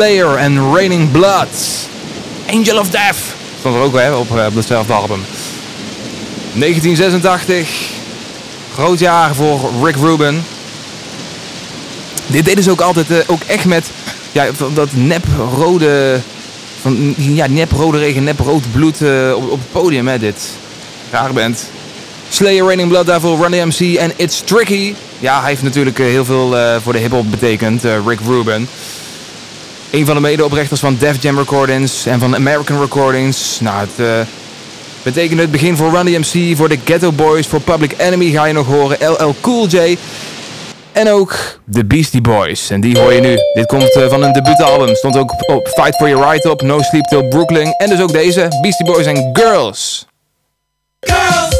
Slayer en Raining Blood. Angel of Death stond er ook hè, op, op hetzelfde album. 1986. Groot jaar voor Rick Rubin. Dit deden ze ook altijd, uh, ook echt met ja, dat nep rode, van, ja, nep rode regen, nep rood bloed uh, op, op het podium hè, dit. Raar band. Slayer, Raining Blood, Devil, Run DMC en It's Tricky. Ja, hij heeft natuurlijk heel veel voor de hip-hop betekend, Rick Rubin. Een van de medeoprichters van Def Jam Recordings en van American Recordings. Nou, het betekent het begin voor Run DMC, voor de Ghetto Boys, voor Public Enemy ga je nog horen, LL Cool J. En ook de Beastie Boys. En die hoor je nu. Dit komt uh, van een debuutalbum. Stond ook op Fight For Your Right op, No Sleep Till Brooklyn. En dus ook deze, Beastie Boys en Girls. Girls!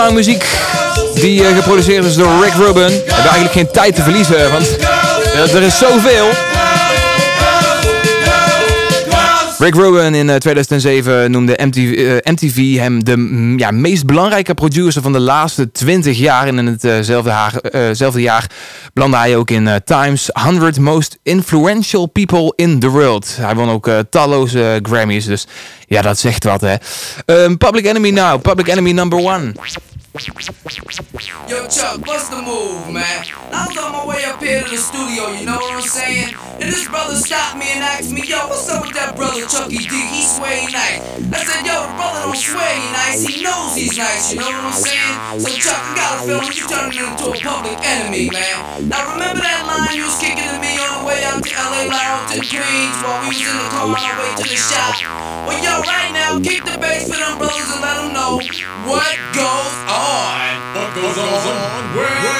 lang muziek die uh, geproduceerd is door Rick Rubin. We hebben eigenlijk geen tijd te verliezen, want uh, er is zoveel. Rick Rubin in 2007 eh, noemde MTV, MTV eh, hem de ja, meest belangrijke producer van de laatste 20 jaar. En in hetzelfde jaar, jaar belandde hij ook in Times 100 Most Influential People in the World. Hij won ook talloze Grammys, dus ja, dat zegt wat hè. Um, Public Enemy now, Public Enemy number one. Yo, Chuck, what's the move, man? I was on my way up here to the studio, you know what I'm saying? And this brother stopped me and asked me, yo, what's up with that brother Chucky D? He sway nice. I said, yo, the brother don't sway nice, he knows he's nice, you know what I'm saying? So, Chuck, I got a feeling you turning into a public enemy, man. Now, remember that line you was kicking to me on the way out to LA and Queens while we was in the car on our way to the shop? Well, yo, right now, keep the bass for them brothers and let them know what goes on on? What goes on? Well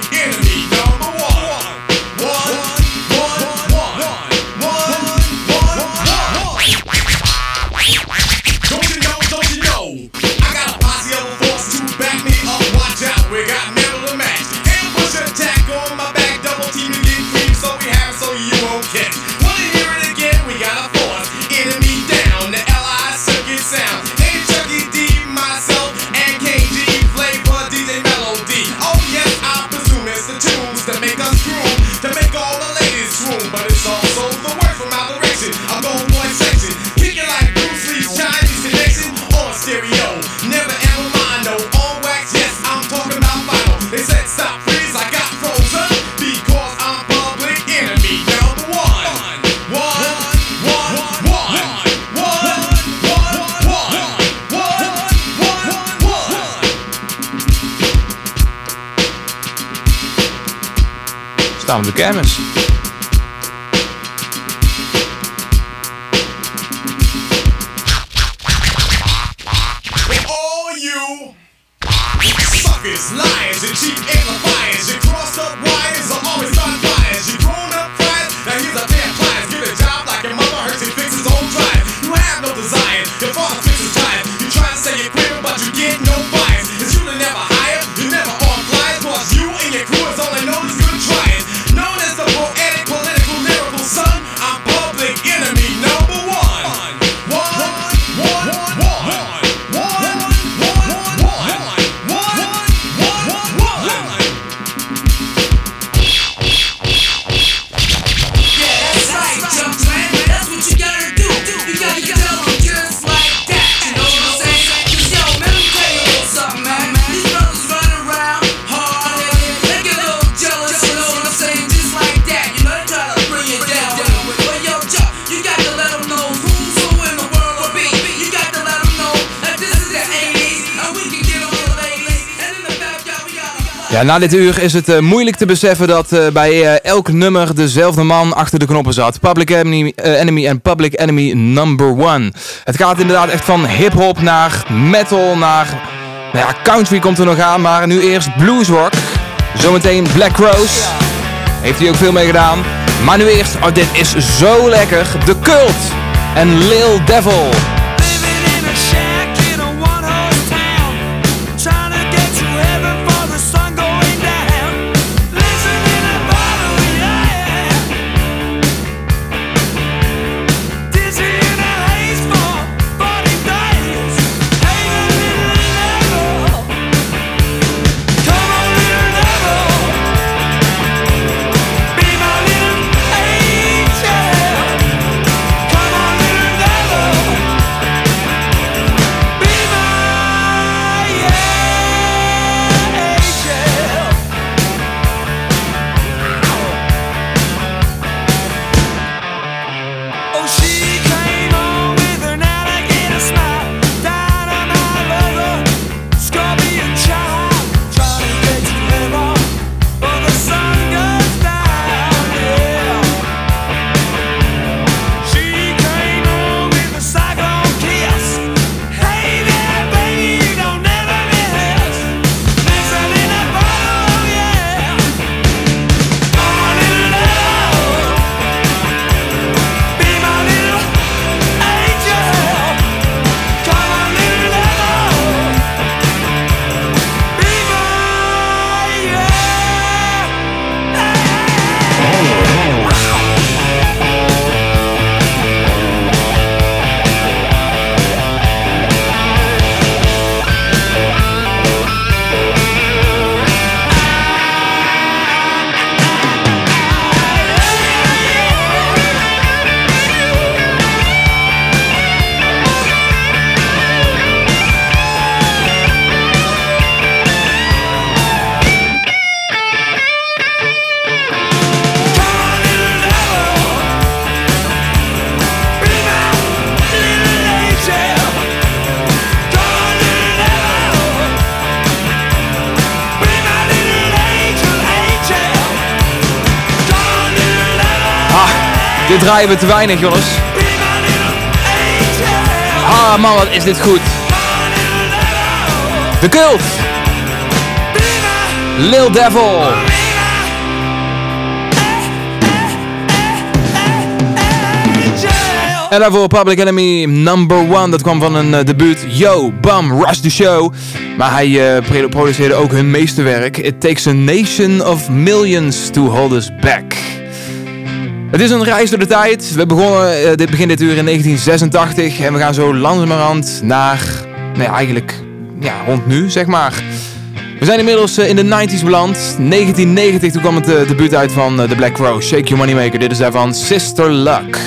enemy. Na dit uur is het eh, moeilijk te beseffen dat eh, bij eh, elk nummer dezelfde man achter de knoppen zat. Public Enemy, Enemy en Public Enemy Number One. Het gaat inderdaad echt van hip-hop naar metal naar. Nou ja, country komt er nog aan, maar nu eerst bluesrock. Zometeen Black Rose. Heeft hij ook veel mee gedaan. Maar nu eerst, oh, dit is zo lekker. The Cult en Lil Devil. Te weinig, jongens. Ah man, wat is dit goed. The Cult. Lil Devil. En daarvoor Public Enemy Number One. Dat kwam van een eh, debuut. Yo, bam, rush the show. Maar hij pro- produceerde ook hun meeste werk. It takes a nation of millions to hold us back. Het is een reis door de tijd. We begonnen eh, dit begin dit uur in 1986 en we gaan zo langzamerhand naar, nee eigenlijk, ja rond nu zeg maar. We zijn inmiddels eh, in de 90s beland. 1990 toen kwam het eh, debuut uit van The Black Rose, Shake Your Moneymaker. Dit is daarvan Sister Luck.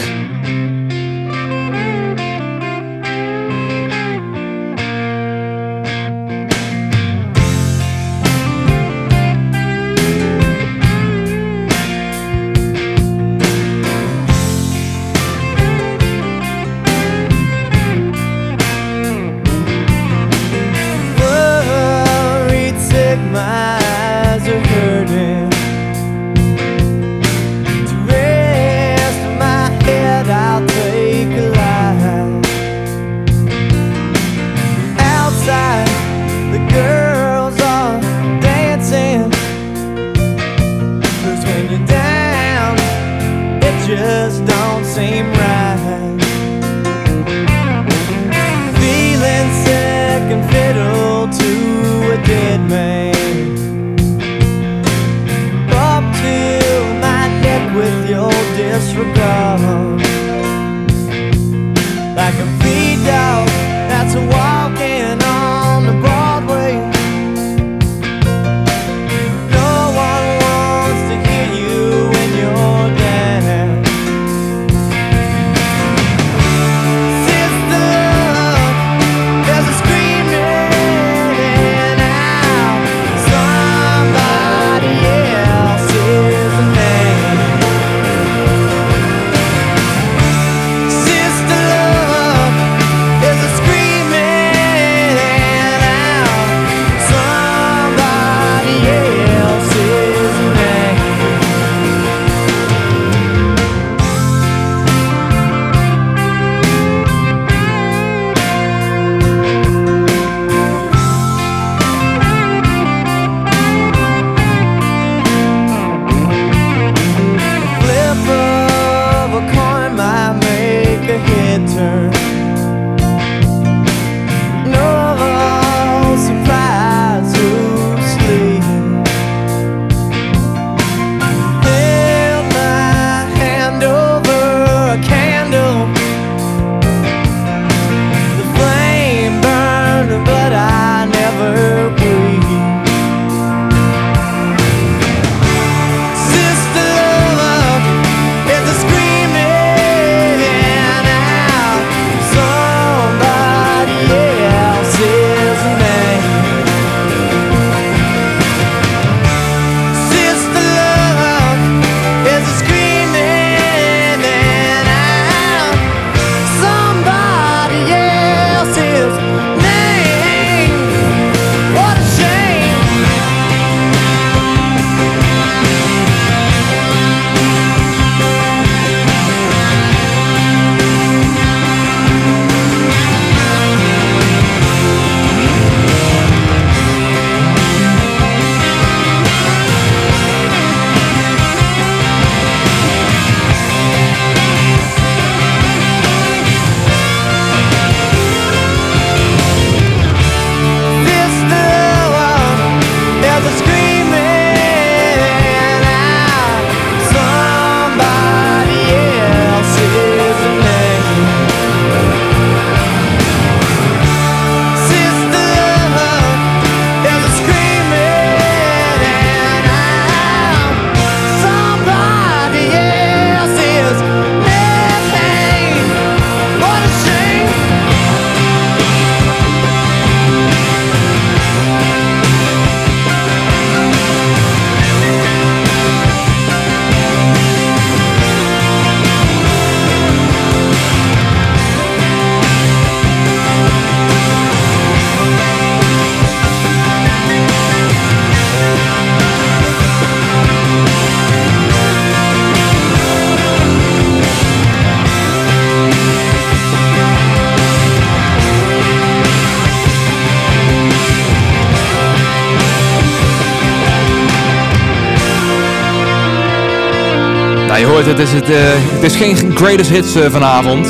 Het, is, het, is geen greatest hits eh, vanavond.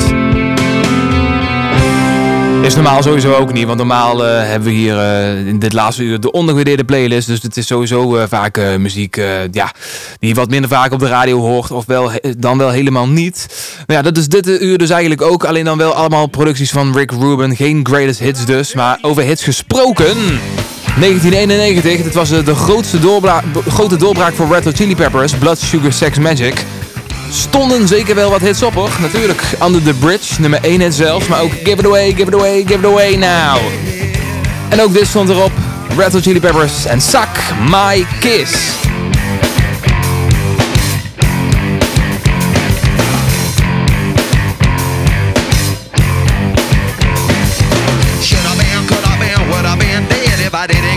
Is normaal sowieso ook niet, want normaal eh, hebben we hier in dit laatste uur de ondergewaardeerde playlist. Dus het is sowieso vaak muziek ja, die je wat minder vaak op de radio hoort, of wel, dan wel helemaal niet. Maar ja, dat is dit uur dus eigenlijk ook. Alleen dan wel allemaal producties van Rick Rubin. Geen greatest hits dus, maar over hits gesproken. 1991, dit was de grootste doorbra grote doorbraak voor Red Hot Chili Peppers, Blood Sugar Sex Magic. Stonden zeker wel wat hits op hoor. Natuurlijk Under the Bridge, nummer 1 hit zelfs, maar ook Give It Away, Give It Away, Give It Away Now. En ook dit stond erop, Red Peppers en Suck My Kiss. I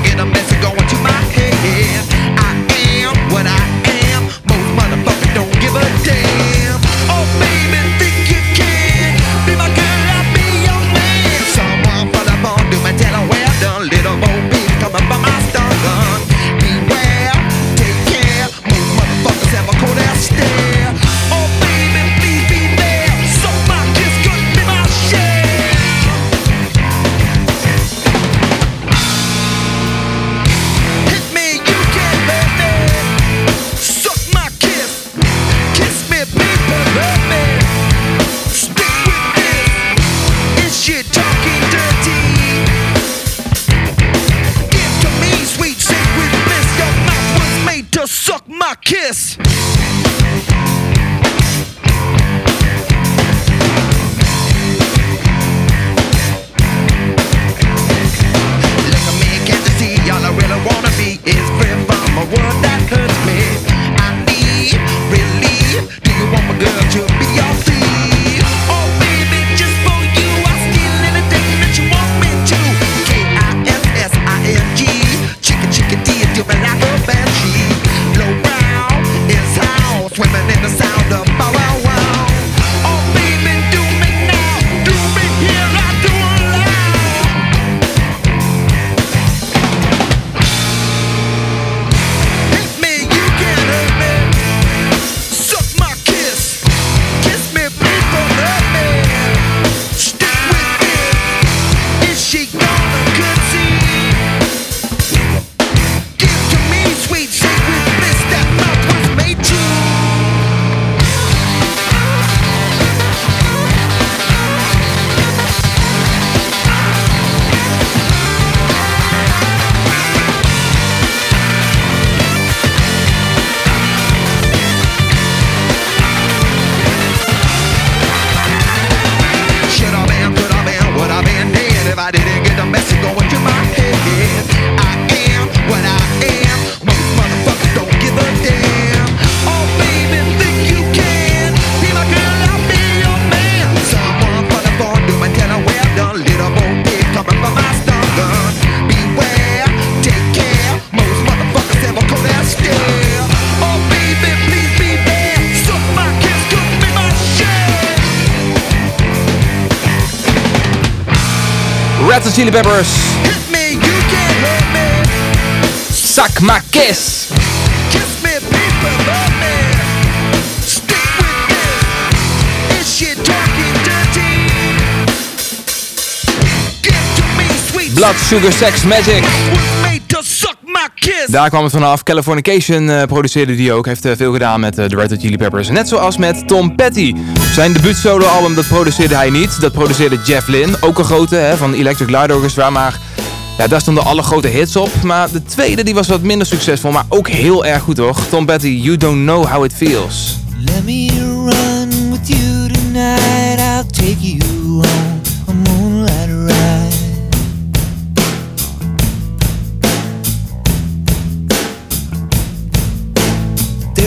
Chili Peppers. Hit me, you can't hurt me. Suck my kiss. Kiss me, people, love me. Stick with this. Is shit talking dirty? Give to me, sweet Blood, Sugar, Sex, Magic. Daar kwam het vanaf. Californication eh, produceerde die ook. Heeft eh, veel gedaan met eh, de Red Hot Chili Peppers. Net zoals met Tom Petty. Zijn debuutsolo-album dat produceerde hij niet. Dat produceerde Jeff Lynne. Ook een grote hè, van Electric Light Orchestra. Maar ja, daar stonden alle grote hits op. Maar de tweede die was wat minder succesvol. Maar ook heel erg goed hoor. Tom Petty, You Don't Know How It Feels. Let me run with you tonight. I'll take you on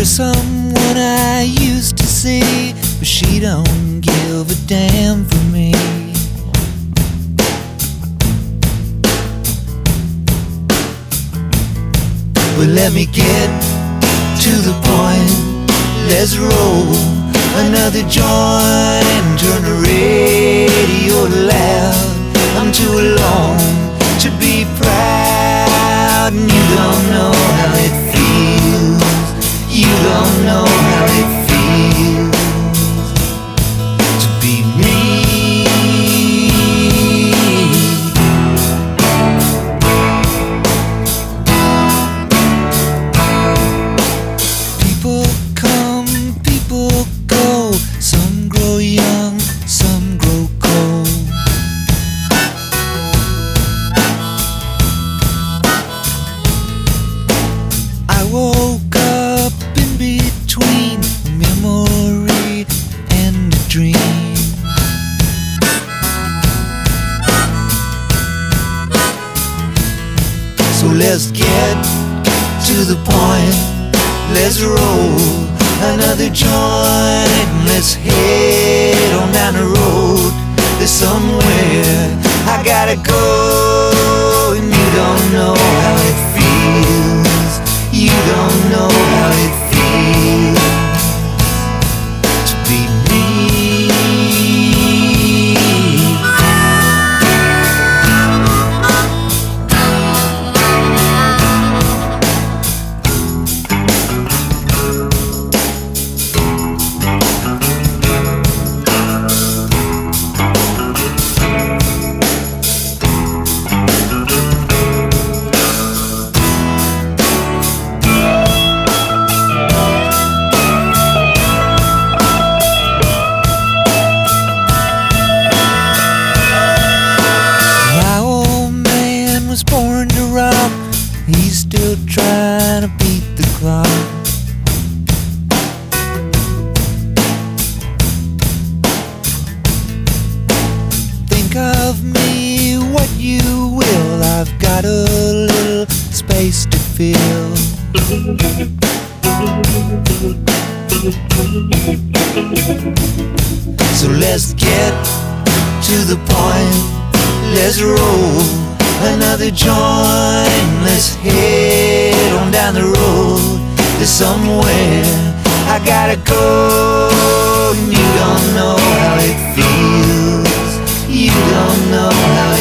There's someone I used to see, but she don't give a damn for me. But let me get to the point. Let's roll another joint and turn the radio loud. I'm too alone to be proud, and you don't know how it don't know how it somewhere I gotta go. And you don't know how it feels. You don't know how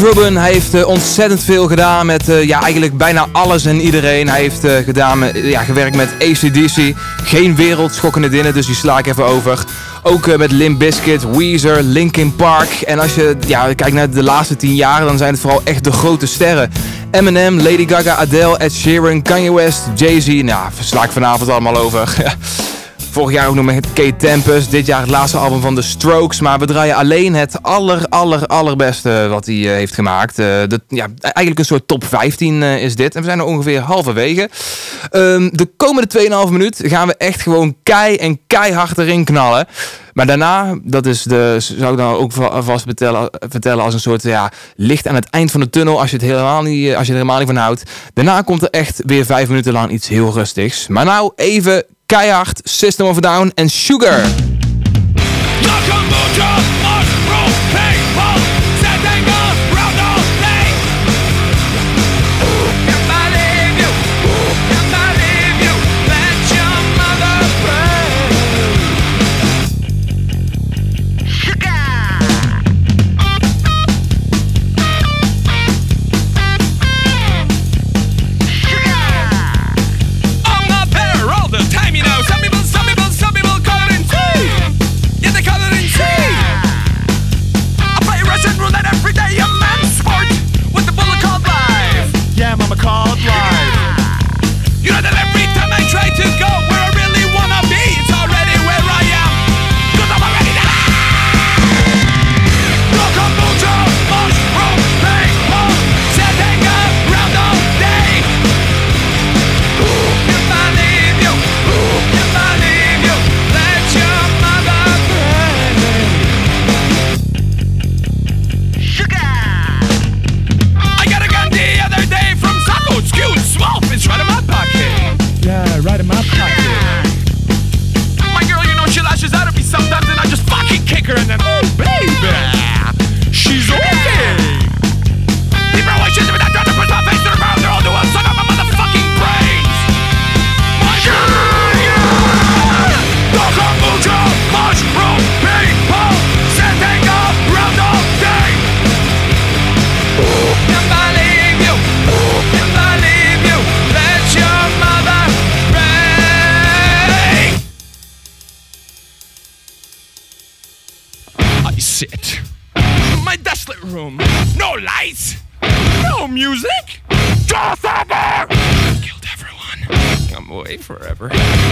Rubin, heeft eh, ontzettend veel gedaan met eh, ja, eigenlijk bijna alles en iedereen. Hij heeft eh, gedaan ja, gewerkt met ACDC. Geen wereldschokkende dingen, dus die sla ik even over. Ook met Limp Bizkit, Weezer, Linkin Park. En als je ja, kijkt naar de laatste tien jaar, dan zijn het vooral echt de grote sterren. Eminem, Lady Gaga, Adele, Ed Sheeran, Kanye West, Jay-Z. Nou, sla ik vanavond allemaal over. vorig jaar ook nog met Kate Tempest, Dit jaar het laatste album van The Strokes. Maar we draaien alleen het aller, aller, allerbeste wat hij eh, heeft gemaakt. Eh, ja, eigenlijk een soort top 15 eh, is dit. En we zijn er ongeveer halverwege. Ehm, de komende 2,5 minuut gaan we echt gewoon kei en keihard erin knallen. Maar daarna, dat is de, zou ik dan ook vast vertellen, vertellen als een soort ja, licht aan het eind van de tunnel. Als je, het helemaal niet, als je er helemaal niet van houdt. Daarna komt er echt weer vijf minuten lang iets heel rustigs. Maar nou even Keihard, System of a Down en Sugar. forever.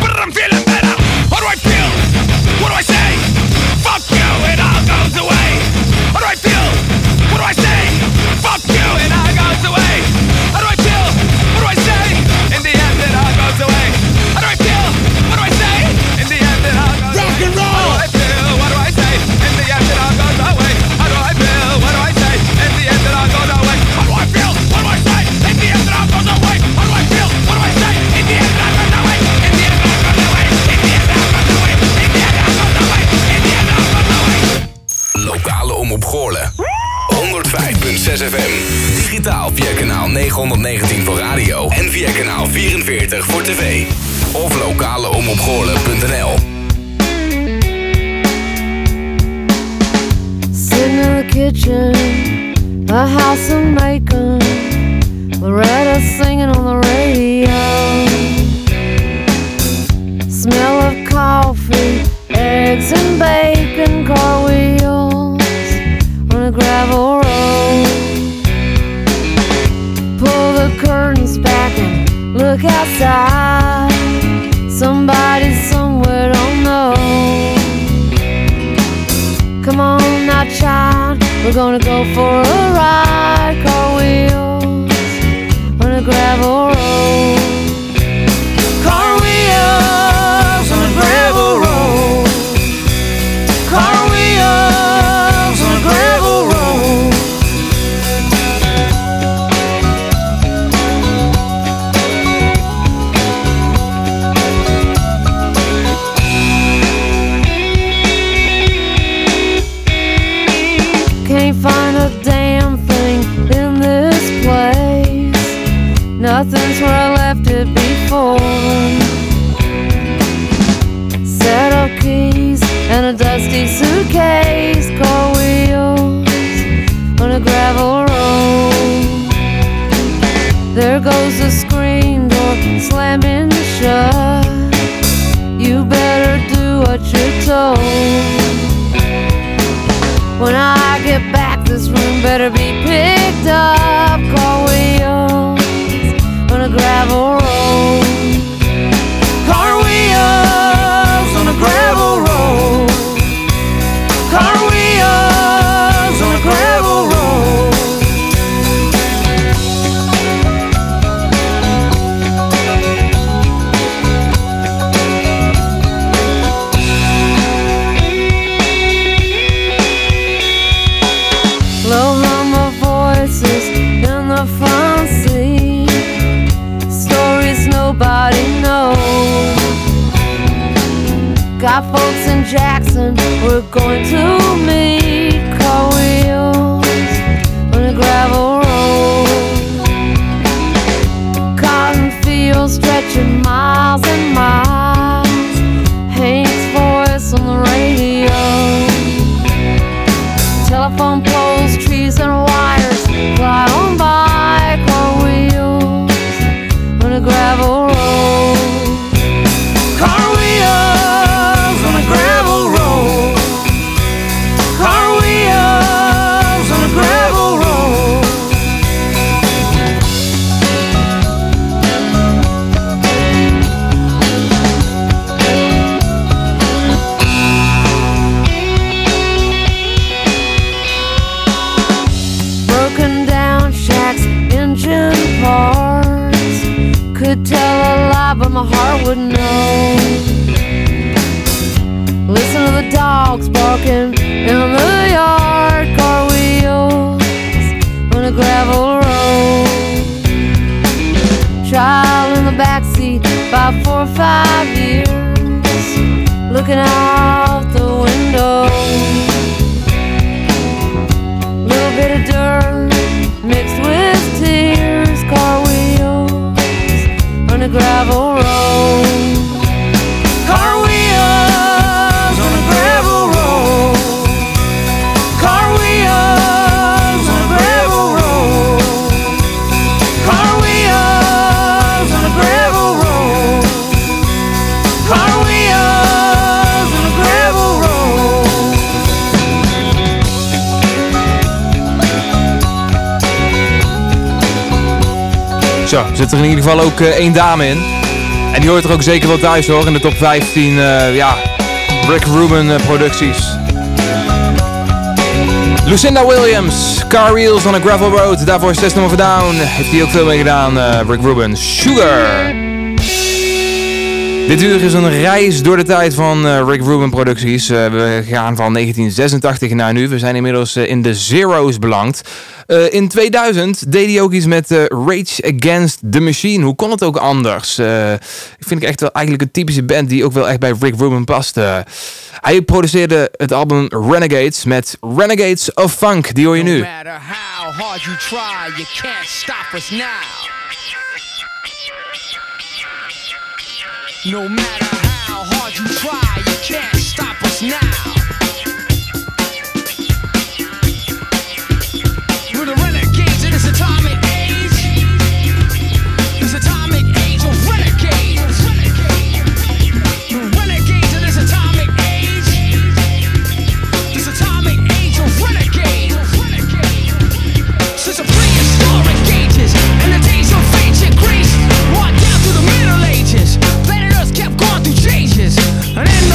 gonna go for a ride. Got folks in Jackson, we're going to meet car wheels on a gravel road. Cotton fields stretching miles and miles. Four or five years, looking out the window. Little bit of dirt mixed with tears. Car wheels on a gravel road. Zit er in ieder geval ook eh, één dame in. En die hoort er ook zeker wel thuis hoor, in de top 15, eh, ja, Rick Rubin eh, producties. Lucinda Williams, Car Wheels on a Gravel Road, daarvoor System nummer Down. Heeft hij ook veel mee gedaan, Rick Rubin. Sugar! Dit uur is een reis door de tijd van Rick Rubin producties. We gaan van 1986 naar nu. We zijn inmiddels in de zero's beland. Eh, in 2000 deed hij ook iets met eh, Rage Against the Machine. Hoe kon het ook anders? Eh, ik vind ik echt wel eigenlijk een typische band die ook wel echt bij Rick Rubin past. eh. hij produceerde het album Renegades met Renegades of Funk. Die hoor je nu. No matter how hard you try, you can't stop us now. No matter how hard you try, you can't stop us now. bitches.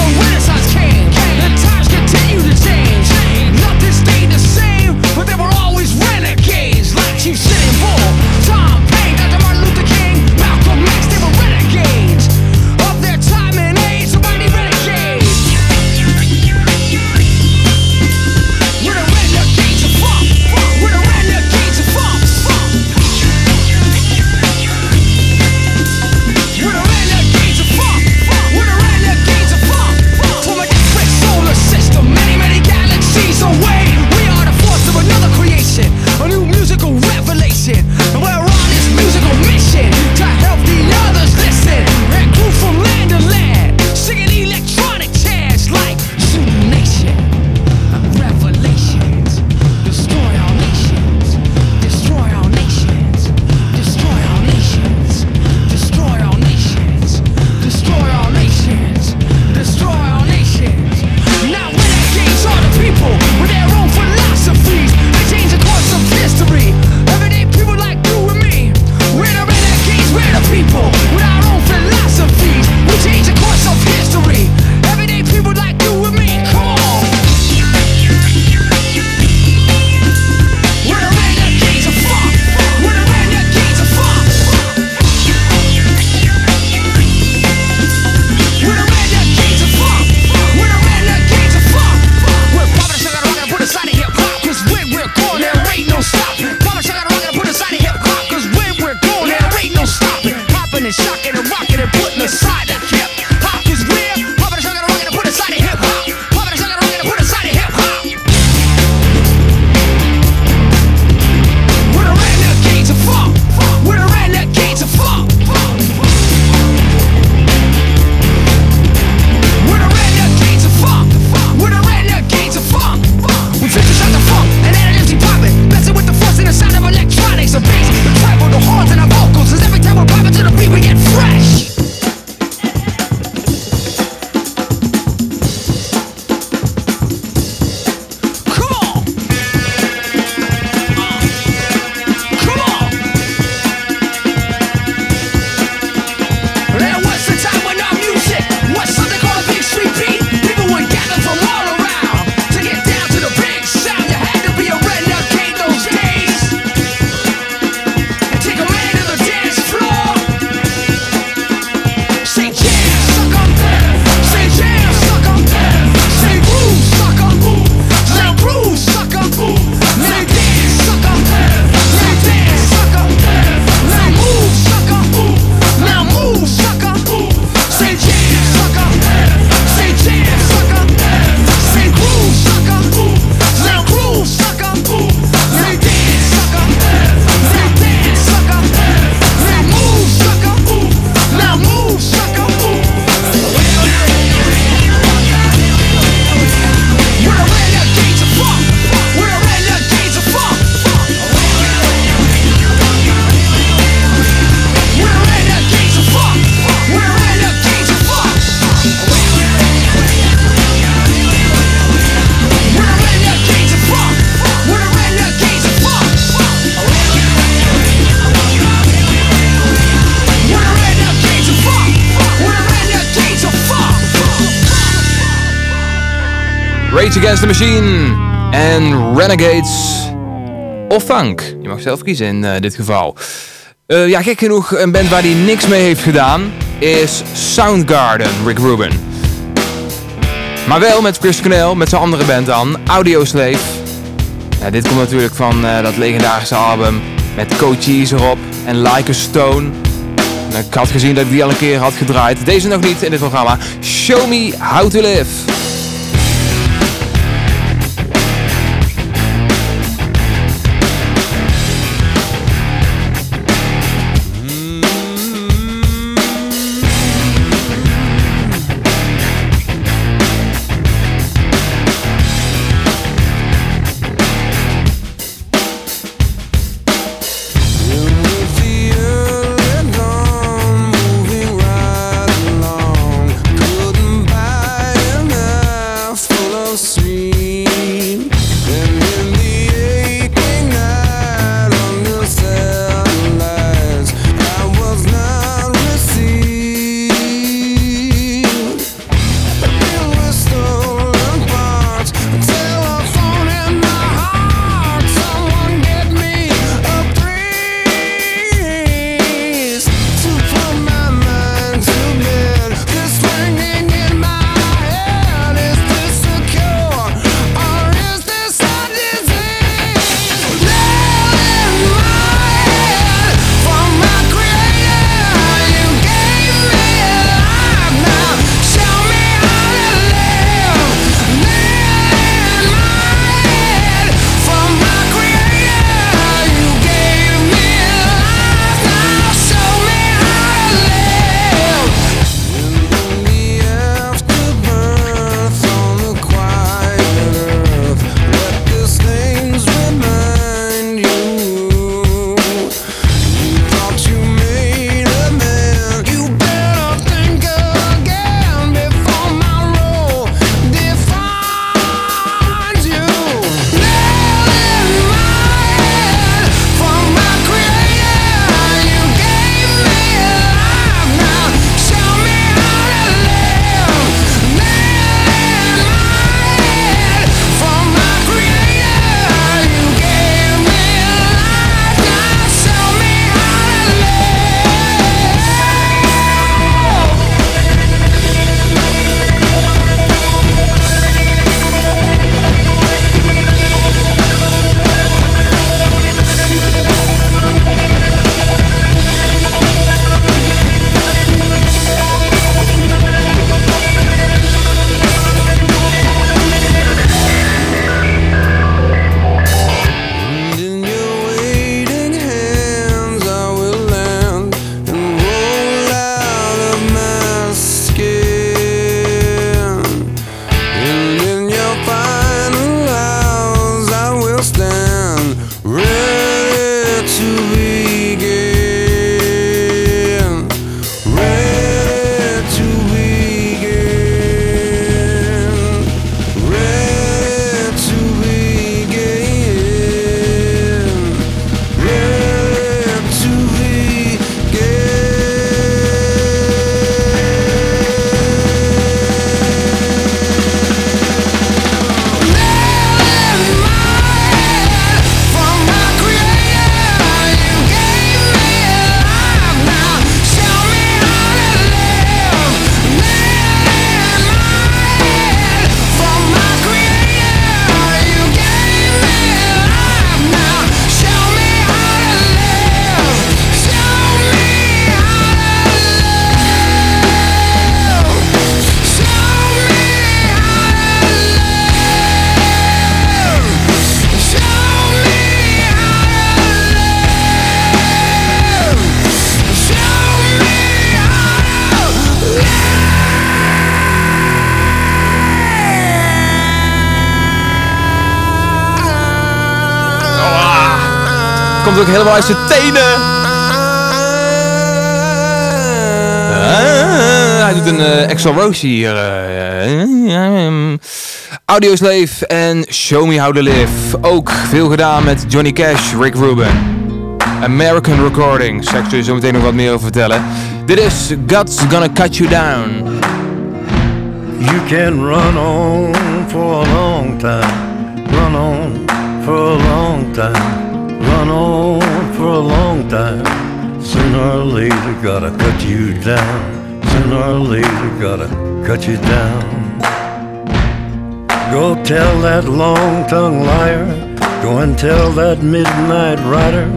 Against the Machine en Renegades of Funk. Je mag zelf kiezen in eh, dit geval. Eh, ja, gek genoeg, een band waar hij niks mee heeft gedaan is Soundgarden, Rick Rubin. Maar wel met Chris Cornell, met zijn andere band dan, Audioslave. Ja, dit komt natuurlijk van eh, dat legendarische album met Coaches erop en Like a Stone. Ik had gezien dat ik die al een keer had gedraaid. Deze nog niet in dit programma. Show me how to live. Tenen. Ah, hij doet een uh, hier. Uh, Audioslave en Show Me How To Live. Ook veel gedaan met Johnny Cash, Rick Rubin. American Recording. Straks zul je zo meteen nog wat meer over vertellen. Dit is God's Gonna Cut You Down. You can run on for a long time. Run on for a long time. Run on for a long time. Sooner or later, gotta cut you down. Sooner or later, gotta cut you down. Go tell that long tongued liar. Go and tell that midnight rider.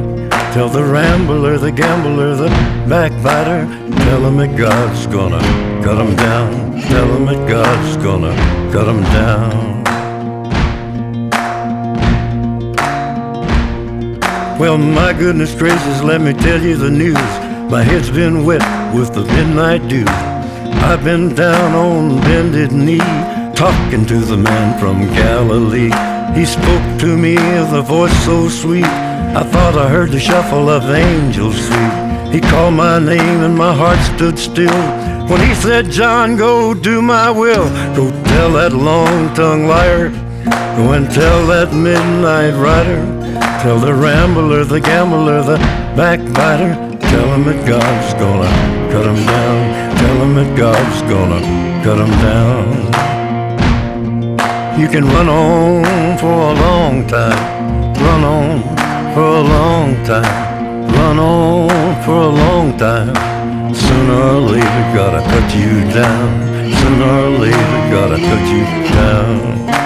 Tell the rambler, the gambler, the backbiter. Tell him that God's gonna cut him down. Tell him that God's gonna cut him down. Well, my goodness gracious, let me tell you the news. My head's been wet with the midnight dew. I've been down on bended knee, talking to the man from Galilee. He spoke to me with a voice so sweet. I thought I heard the shuffle of angels sweet. He called my name and my heart stood still. When he said, John, go do my will. Go tell that long-tongued liar. Go and tell that midnight rider. Tell the rambler, the gambler, the backbiter. Tell him that God's gonna cut him down. Tell him that God's gonna cut him down. You can run on for a long time. Run on for a long time. Run on for a long time. Sooner or later, gotta cut you down. Sooner or later, gotta cut you down.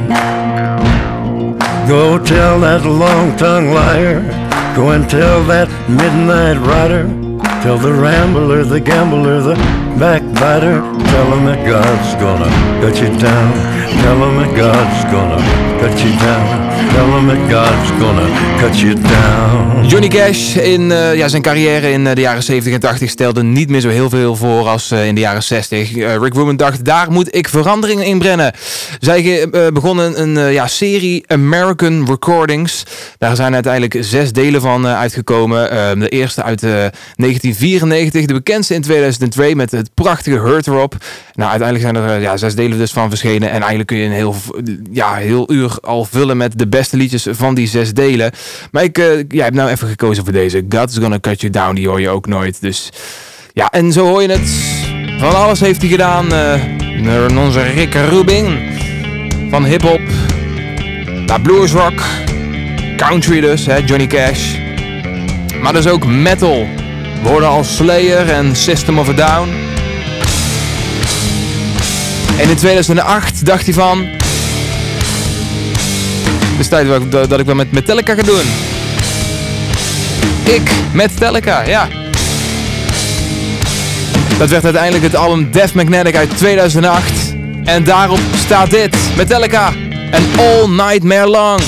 Go tell that long-tongued liar. Go and tell that midnight rider. Tell the rambler, the gambler, the backbiter. Tell him that God's gonna cut you down. Tell him that God's gonna cut you down. God's gonna cut you down. Johnny Cash in eh, ja, zijn carrière in eh, de jaren 70 en 80 stelde niet meer zo heel veel voor als eh, in de jaren 60. Eh, Rick Rubin dacht, daar moet ik veranderingen in brengen. Zij begonnen een ja, serie American Recordings. Daar zijn uiteindelijk zes delen van uitgekomen. De eerste uit eh, 1994, de bekendste in 2002 met het prachtige Hurt erop. Nou, uiteindelijk zijn er ja, zes delen dus van verschenen. En eigenlijk kun je een heel, ja, heel uur al vullen met de beste liedjes van die zes delen. Maar ik eh, ja, heb nou even gekozen voor deze. God's Gonna Cut You Down, die hoor je ook nooit. Dus ja, en zo hoor je het. Van alles heeft hij gedaan. eh onze Rick Rubin. Van hip-hop naar bluesrock, country dus, hè, Johnny Cash. Maar dus ook metal. We hoorden al Slayer en System of a Down. En in 2008 dacht hij van... Is tijd dat ik, dat ik wel met Metallica ga doen. Ik met Metallica, ja. Dat werd uiteindelijk het album Death Magnetic uit 2008. En daarop staat dit, Metallica. En All Nightmare Long.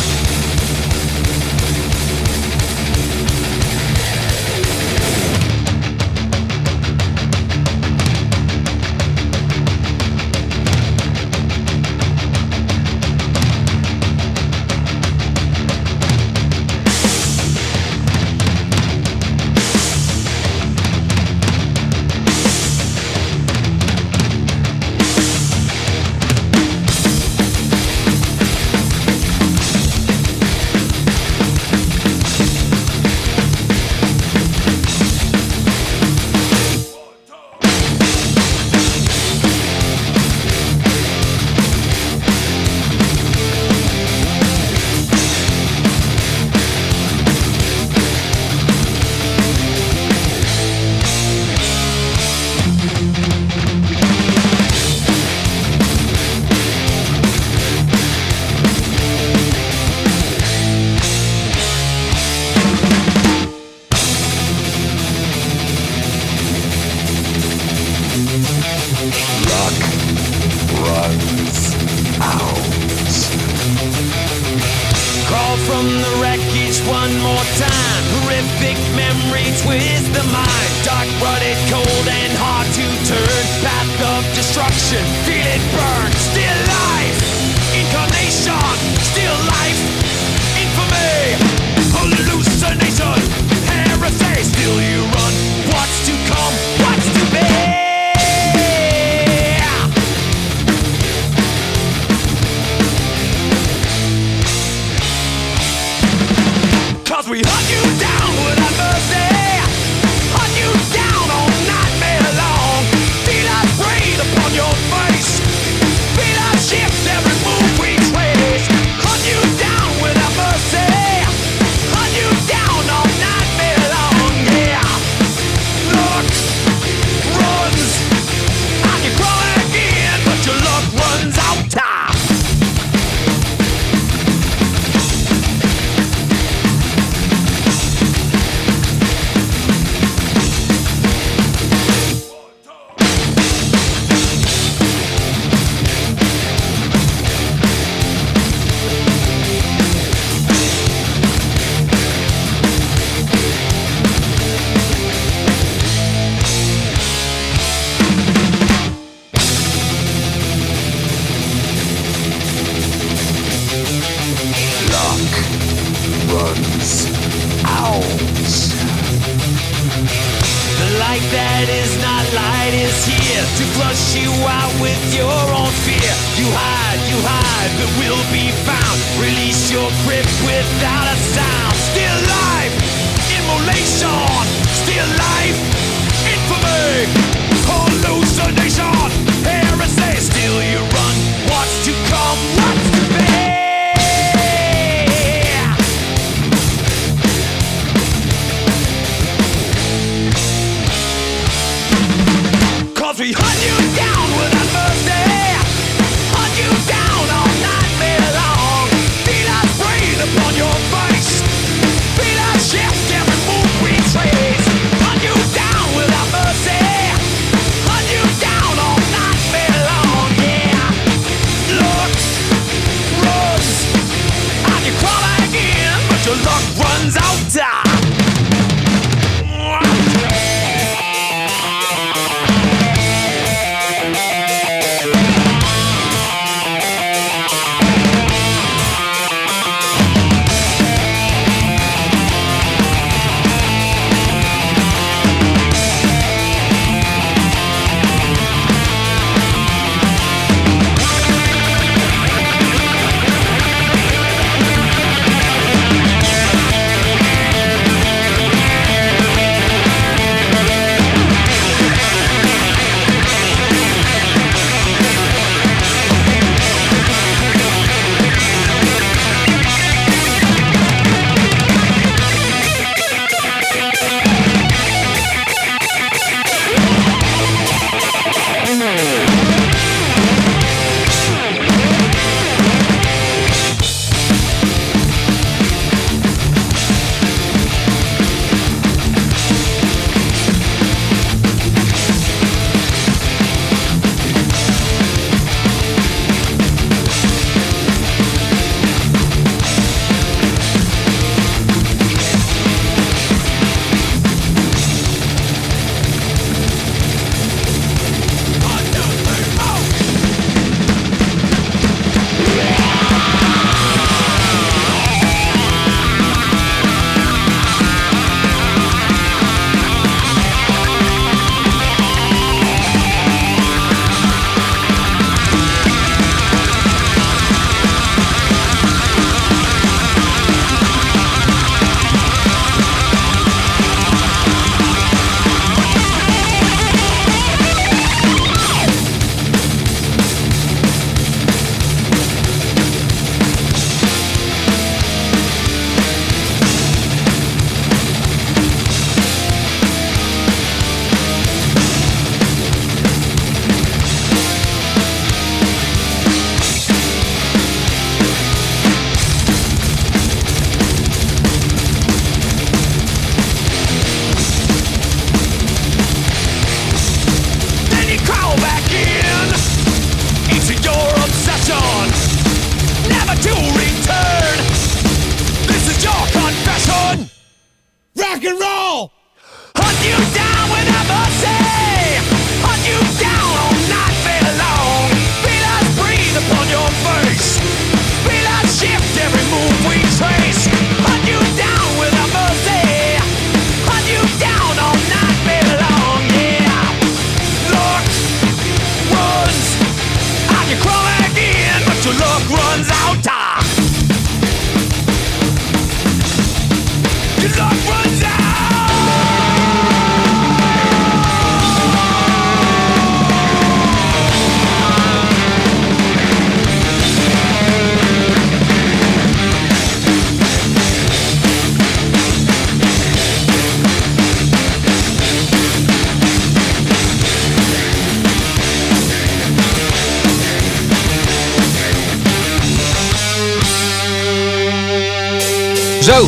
Zo,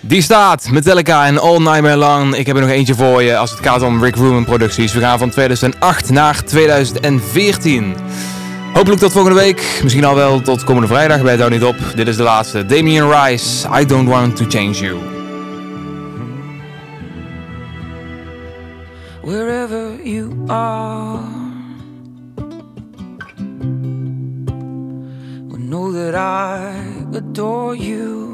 die staat. Metallica en All Nightmare Long. Ik heb er nog eentje voor je als het gaat om Rick Rubin producties. We gaan van 2008 naar 2014. Hopelijk tot volgende week. Misschien al wel tot komende vrijdag bij Down Niet Op. Dit is de laatste. Damien Rice, I Don't Want To Change You. Wherever you are We know that I adore you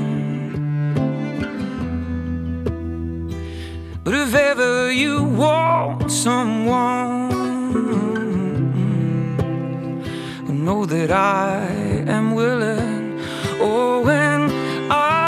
But if ever you want someone, know that I am willing. Oh, when